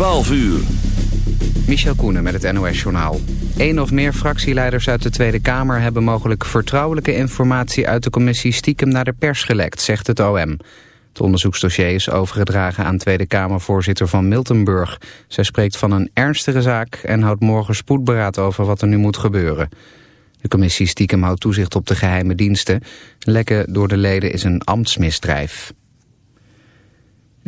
12 uur. Michel Koenen met het NOS-journaal. Eén of meer fractieleiders uit de Tweede Kamer... hebben mogelijk vertrouwelijke informatie uit de commissie stiekem naar de pers gelekt, zegt het OM. Het onderzoeksdossier is overgedragen aan Tweede Kamervoorzitter van Miltenburg. Zij spreekt van een ernstige zaak en houdt morgen spoedberaad over wat er nu moet gebeuren. De commissie stiekem houdt toezicht op de geheime diensten. Lekken door de leden is een ambtsmisdrijf.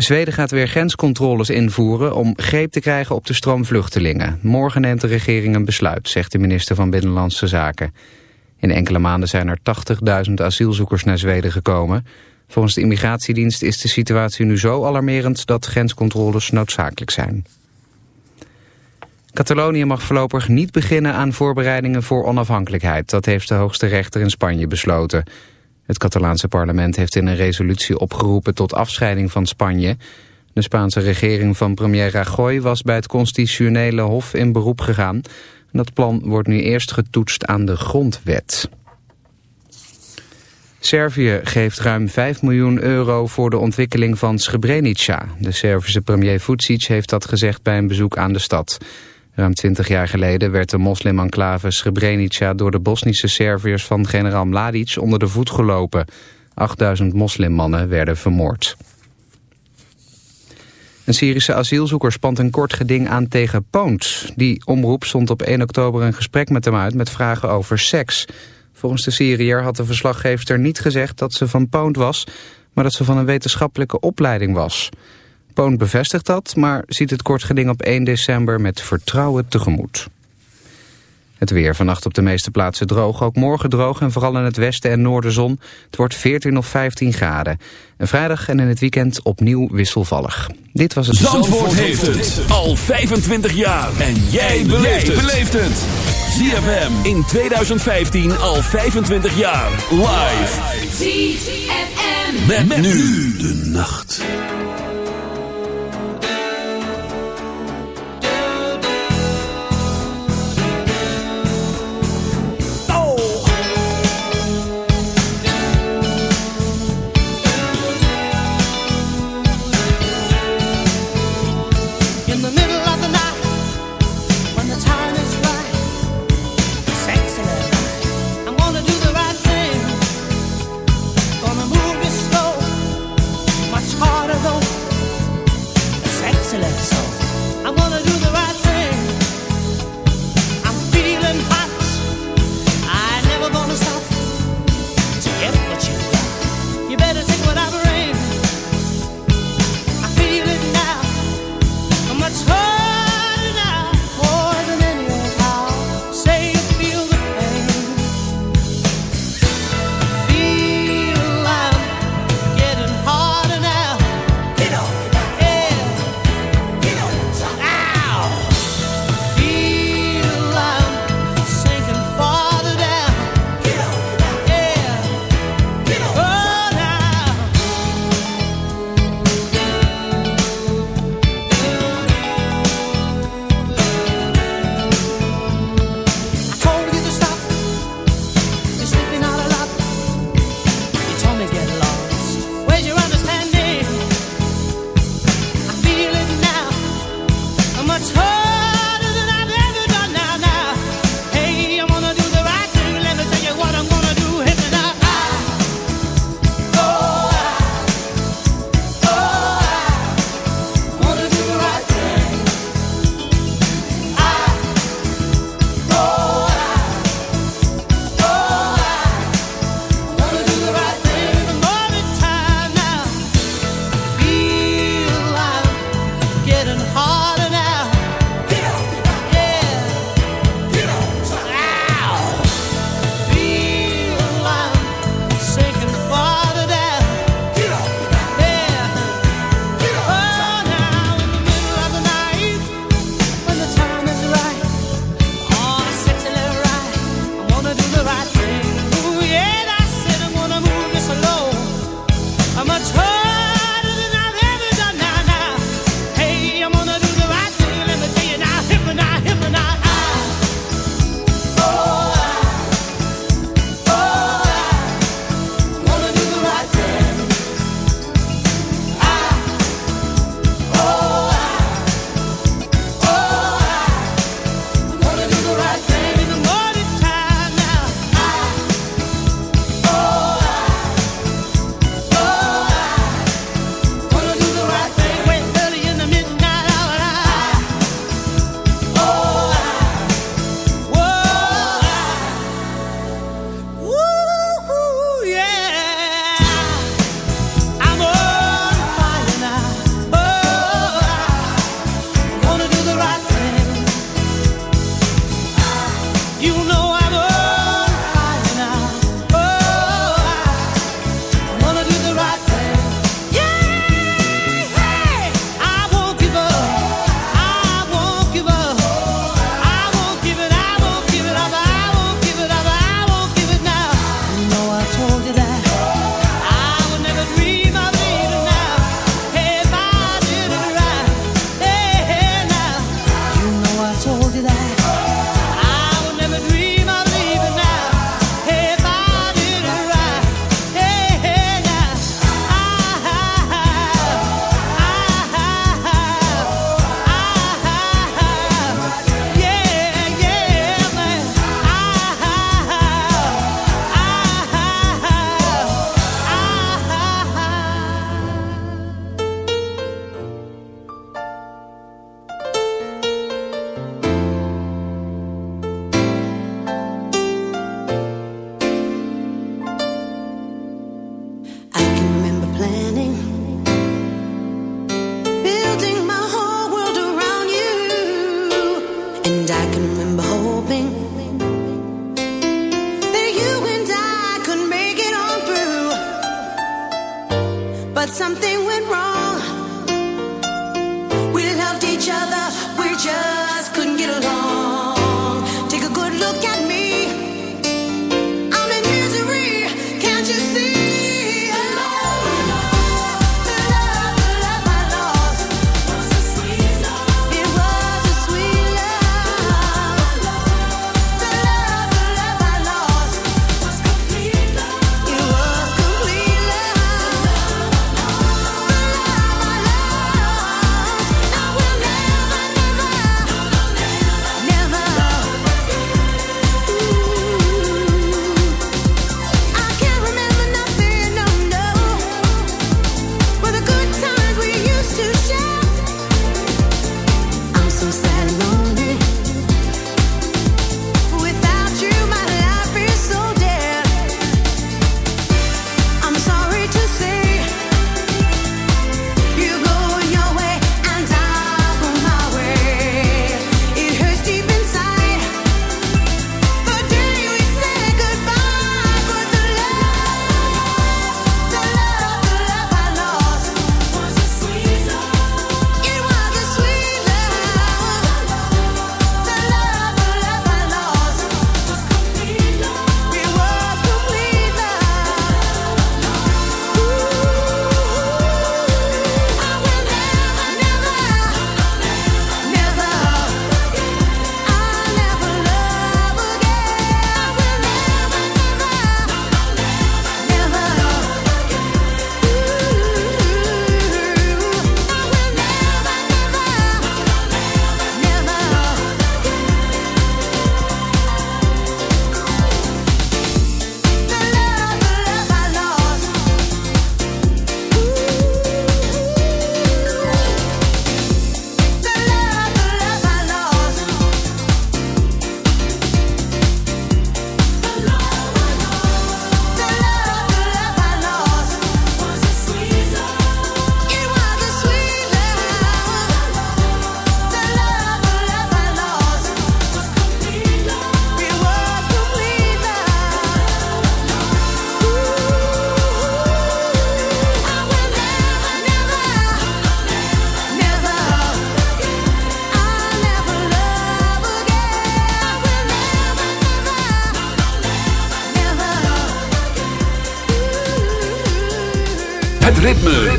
Zweden gaat weer grenscontroles invoeren om greep te krijgen op de stroom vluchtelingen. Morgen neemt de regering een besluit, zegt de minister van Binnenlandse Zaken. In enkele maanden zijn er 80.000 asielzoekers naar Zweden gekomen. Volgens de immigratiedienst is de situatie nu zo alarmerend dat grenscontroles noodzakelijk zijn. Catalonië mag voorlopig niet beginnen aan voorbereidingen voor onafhankelijkheid. Dat heeft de hoogste rechter in Spanje besloten. Het Catalaanse parlement heeft in een resolutie opgeroepen tot afscheiding van Spanje. De Spaanse regering van premier Rajoy was bij het constitutionele hof in beroep gegaan. Dat plan wordt nu eerst getoetst aan de grondwet. Servië geeft ruim 5 miljoen euro voor de ontwikkeling van Srebrenica. De Servische premier Vucic heeft dat gezegd bij een bezoek aan de stad. Ruim 20 jaar geleden werd de moslimenclave Srebrenica door de Bosnische Serviërs van generaal Mladic onder de voet gelopen. 8000 moslimmannen werden vermoord. Een Syrische asielzoeker spant een kort geding aan tegen Poont. Die omroep stond op 1 oktober een gesprek met hem uit met vragen over seks. Volgens de Syriër had de verslaggever niet gezegd dat ze van Poont was... maar dat ze van een wetenschappelijke opleiding was. Poon bevestigt dat, maar ziet het kort geding op 1 december met vertrouwen tegemoet. Het weer vannacht op de meeste plaatsen droog. Ook morgen droog en vooral in het westen en noorden zon. Het wordt 14 of 15 graden. En vrijdag en in het weekend opnieuw wisselvallig. Dit was het... Zandvoort, heeft het al 25 jaar. En jij beleeft het. ZFM in 2015 al 25 jaar. Live. ZFM. met nu de nacht.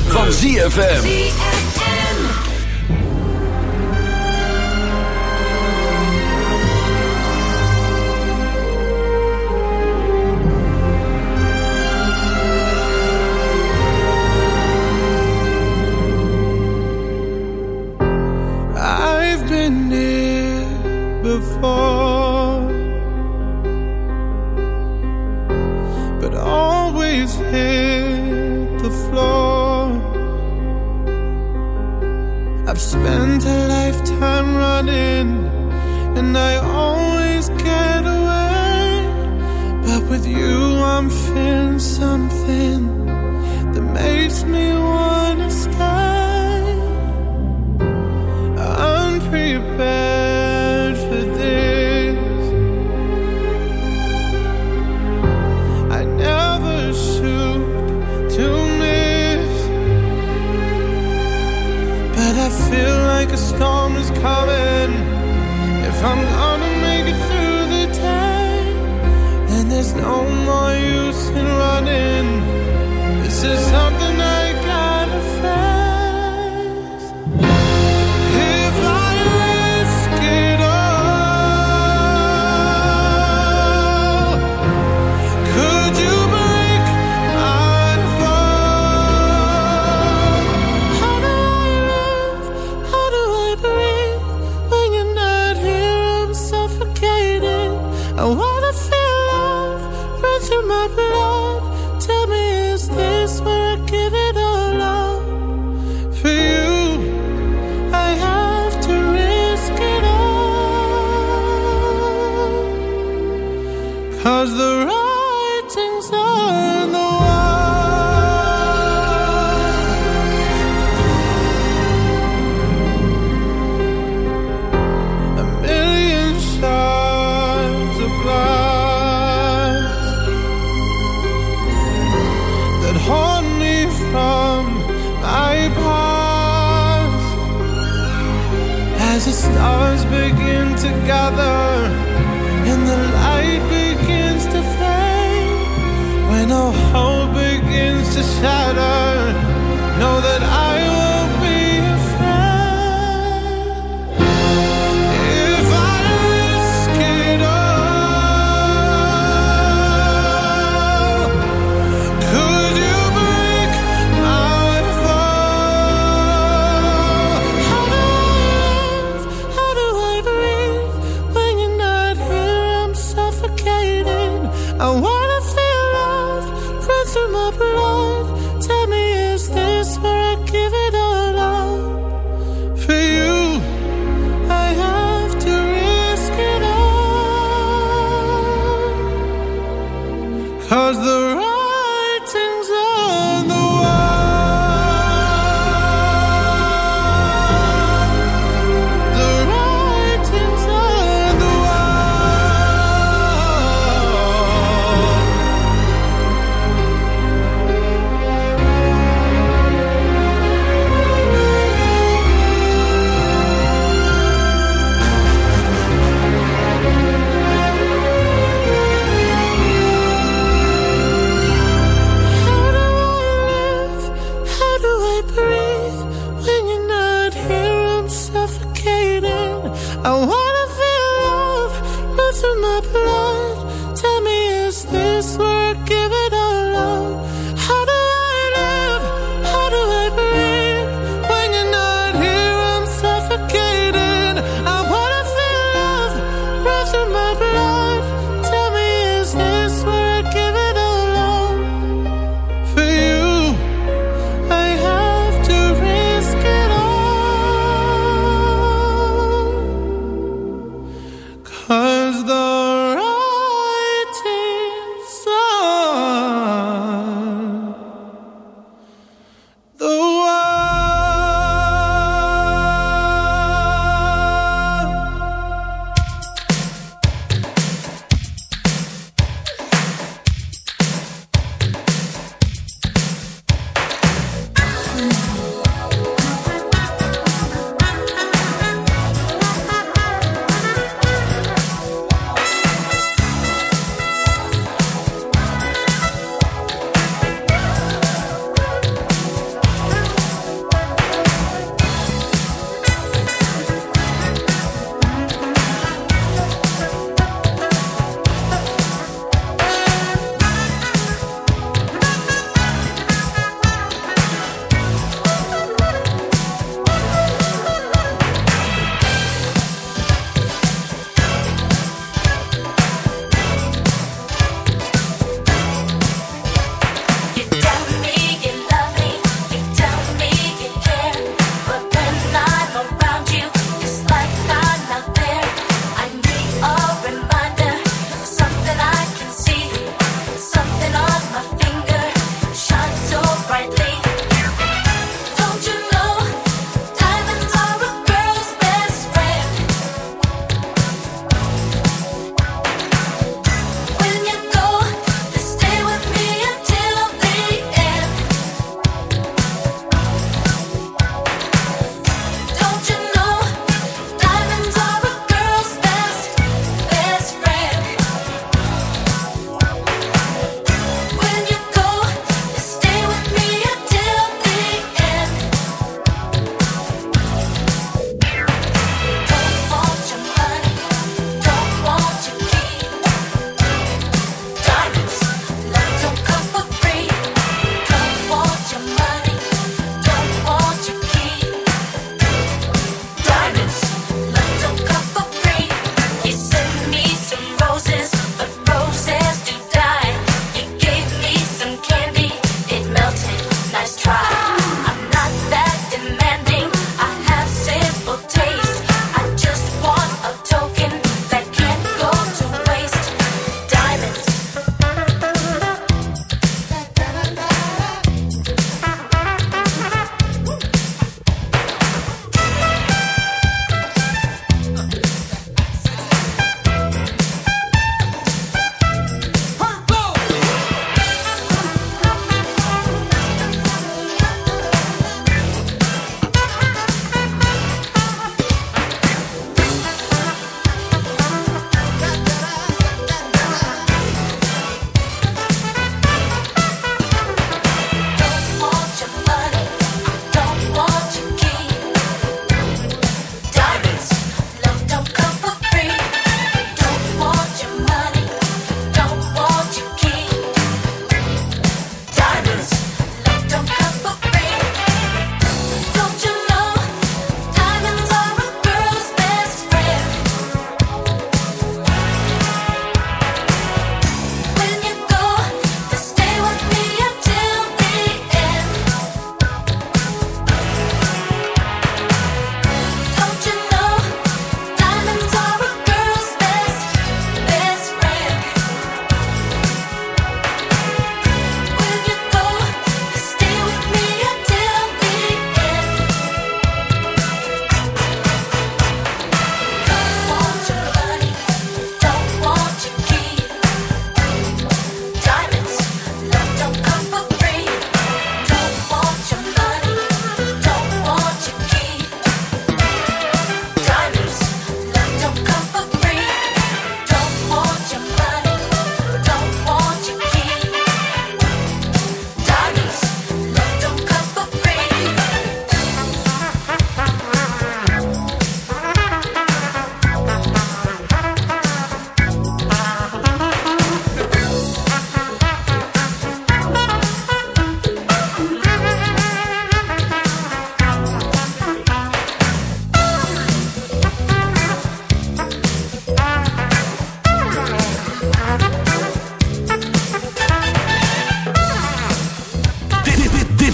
Van ZFM. Oh.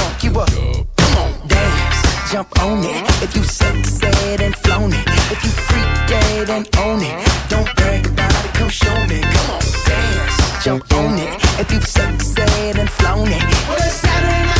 funk you up. Come on, dance, jump on it. If you suck, said and flown it. If you freak dead and own it. Don't brag about it, come show me. Come on, dance, jump on it. If you suck, said and flown it. Well, it's Saturday night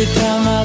Every time I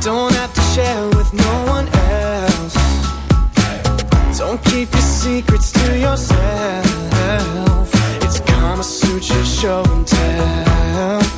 Don't have to share with no one else. Don't keep your secrets to yourself. It's show and tell.